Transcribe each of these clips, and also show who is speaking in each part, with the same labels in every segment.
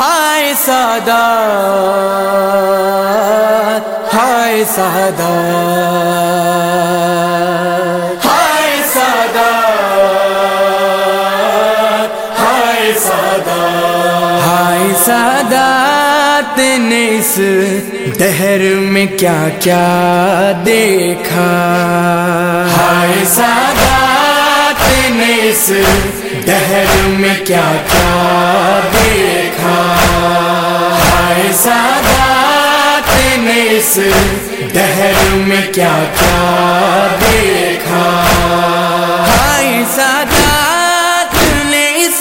Speaker 1: ہائے سادہ ہائے سادہ ہائے سادہ ہائے سادہ ہائے سادہ نے اس دہر میں کیا کیا دیکھا؟ ہائے سادہ نے اس دہر میں کیا کیا دیکھا؟ اس دہر میں کیا کیا دیکھا؟ ہائے سادات نے اس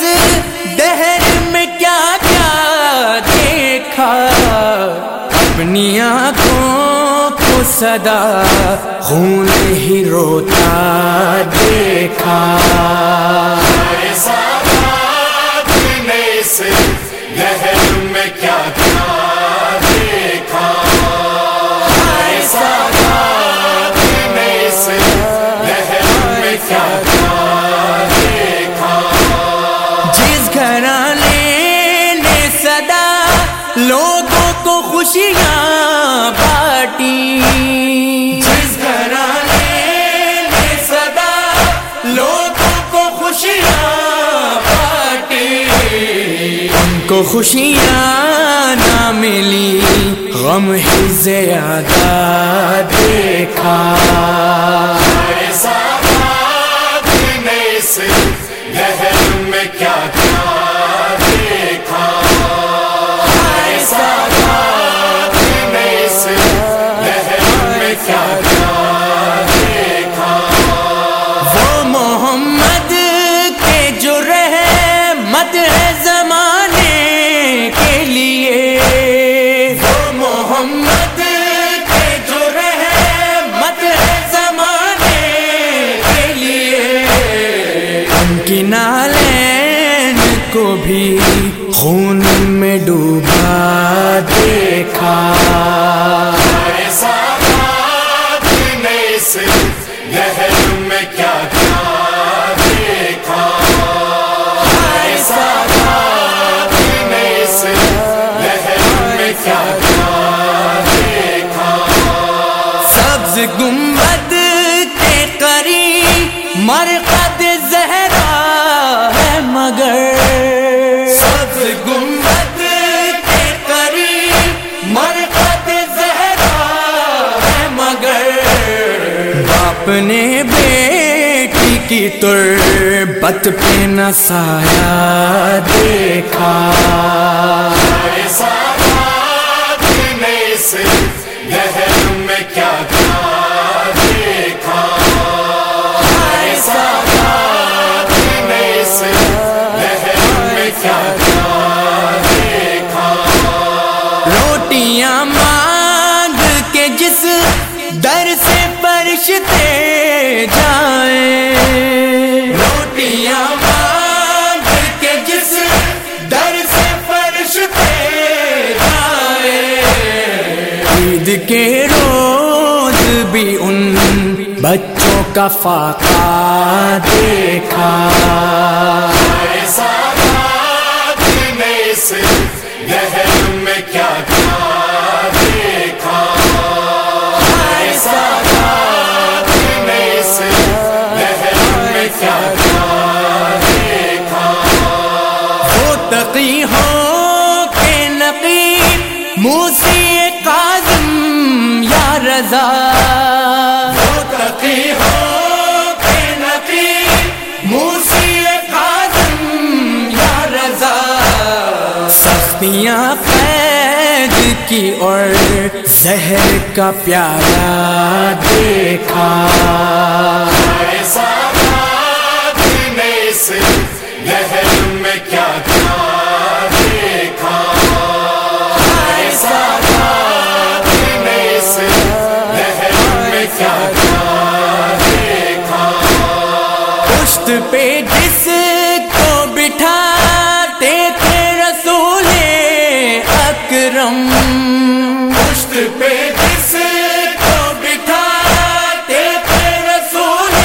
Speaker 1: دہر میں کیا کیا دیکھا؟ اپنی آنکھوں کو صدا خون ہی روتا دیکھا۔
Speaker 2: لہر میں کیا کیا
Speaker 1: لوگوں کو خوشیاں بانٹی۔ جس گھرانے نے صدا لوگوں کو خوشیاں بانٹی۔ ان کو خوشیاں نہ ملی غم ہی زیادہ دیکھا۔
Speaker 2: میں کیا کیا دیکھا۔
Speaker 1: گنبد کے قریب مرقد زہرا ہے مگر۔ سبز گنبد کے قریب مرقد زہرا ہے مگر۔ باپ نے بیٹی کی تربت پہ نہ سایہ دیکھا۔
Speaker 2: ایسا
Speaker 1: در سے فرشتے جائیں۔ روٹیاں مانگ کے جس در سے فرشتے جائیں۔ عید کے روز بھی ان بچوں کا فاقہ دیکھا۔
Speaker 2: ایسا میں کیا
Speaker 1: تقی ہو کے نقی موسی کاظم یا رضا۔ تقی ہو کے نقی موسی کاظم یا رضا۔ سختیاں قید کی اور زہر کا پیارا دیکھا۔ تخت پہ جس کو بٹھاتے تھے رسول اکرم۔ پشت پہ جس کو بٹھاتے تھے رسول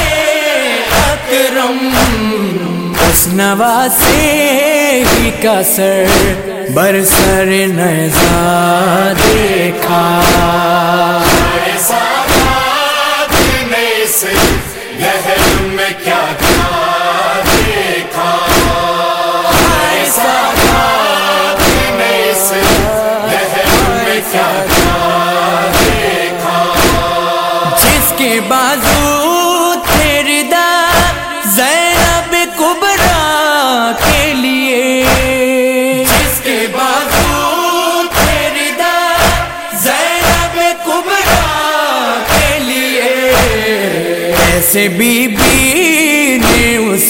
Speaker 1: اکرم۔ اس نواسے ہی کا سر برسر نظار دیکھا
Speaker 2: کیا دیکھا؟ ایسا اس میں
Speaker 1: جس کے بازو تیردا زینب کبرا کے کبرا کے لیے۔ ایسے بھی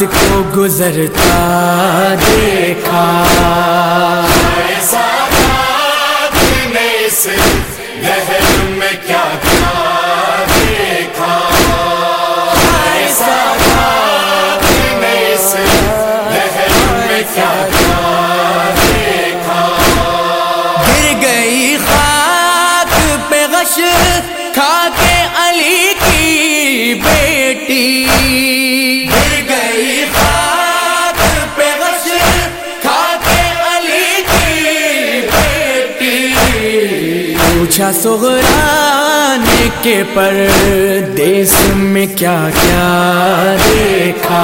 Speaker 1: کو گزرتا دیکھا۔ پوچھا سغران کے پردیس میں کیا کیا دیکھا؟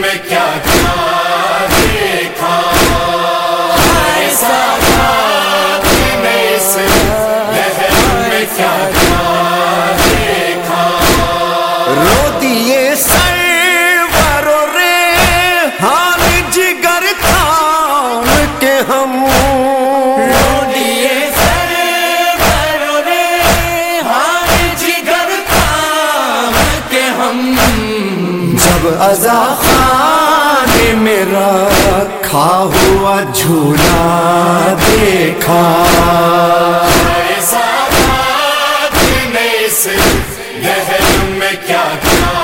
Speaker 2: میں کیا کیا
Speaker 1: میرا کھا ہوا جھولا دیکھا۔
Speaker 2: میں کیا کیا۔